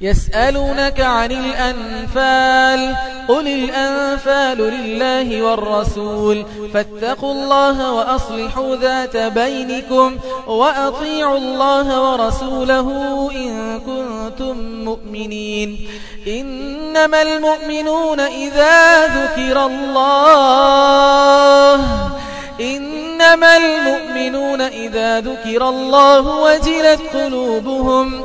يسألونك عن الأنفال قل الأنفال لله والرسول فاتقوا الله وأصلحوا ذات بينكم وأطيعوا الله ورسوله إن كنتم مؤمنين. إنما المؤمنون إذا ذكر الله إنما المؤمنون إذا ذكر الله وجلت قلوبهم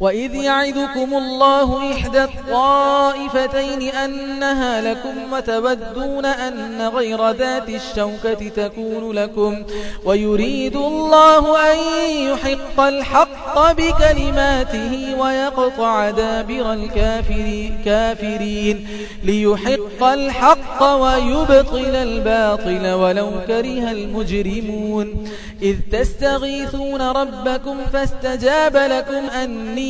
وإذ يعدكم الله إحدى الطائفتين أنها لكم وتودون أن غير ذات الشوكة تكون لكم ويريد الله أن يحق الحق بكلماته ويقطع دابر الكافرين ليحق الحق ويبطل الباطل ولو كره المجرمون إذ تستغيثون ربكم فاستجاب لكم أني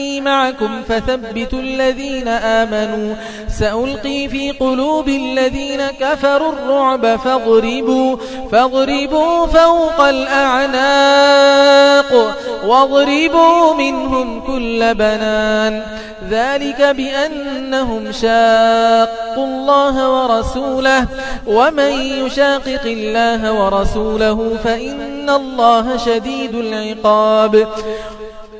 معكم فثبتوا الذين آمنوا سألقي في قلوب الذين كفروا الرعب فاضربوا, فاضربوا فوق الأعناق واضربوا منهم كل بنان ذلك بأنهم شاقوا الله ورسوله ومن يشاقق الله ورسوله فإن الله شديد العقاب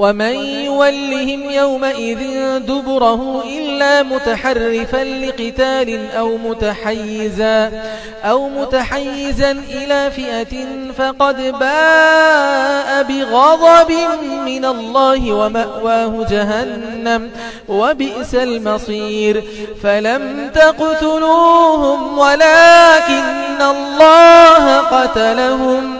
ومن يولهم يومئذ دبره إلا متحرفا لقتال أو متحيزا أو متحيزا إلى فئة فقد باء بغضب من الله ومأواه جهنم وبئس المصير فلم تقتلوهم ولكن الله قتلهم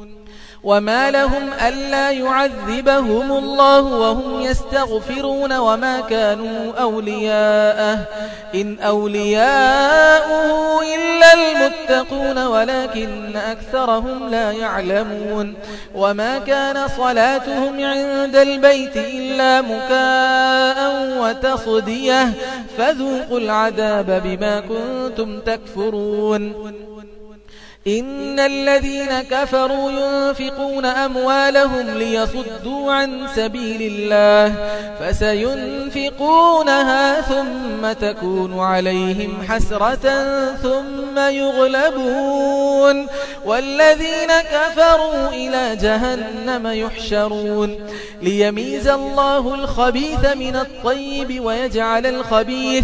وما لهم ألا يعذبهم الله وهم يستغفرون وما كانوا أولياءه إن أولياءه إلا المتقون ولكن أكثرهم لا يعلمون وما كان صلاتهم عند البيت إلا مكاء وتصديه فذوقوا العذاب بما كنتم تكفرون إن الذين كفروا ينفقون أموالهم ليصدوا عن سبيل الله فسينفقونها ثم تكون عليهم حسرة ثم يغلبون والذين كفروا إلى جهنم يحشرون ليميز الله الخبيث من الطيب ويجعل الخبيث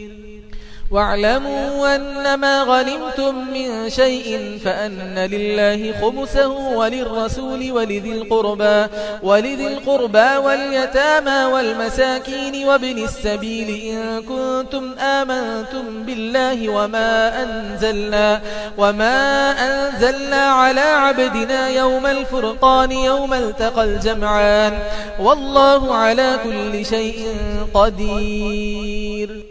واعلموا أنما غنمتم من شيء فأن لله خمسه وللرسول ولذي القربى ولذي القربى واليتامى والمساكين وابن السبيل إن كنتم آمنتم بالله وما أنزلنا وما أنزلنا على عبدنا يوم الفرقان يوم التقى الجمعان والله على كل شيء قدير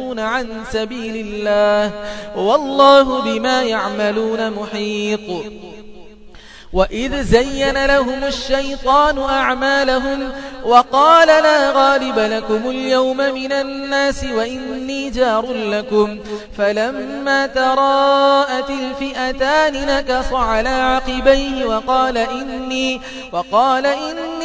يصدون عن سبيل الله. والله بما يعملون محيط. وإذ زين لهم الشيطان أعمالهم وقال لا غالب لكم اليوم من الناس وإني جار لكم. فلما تراءت الفئتان نكص على عقبيه وقال إني, وقال إني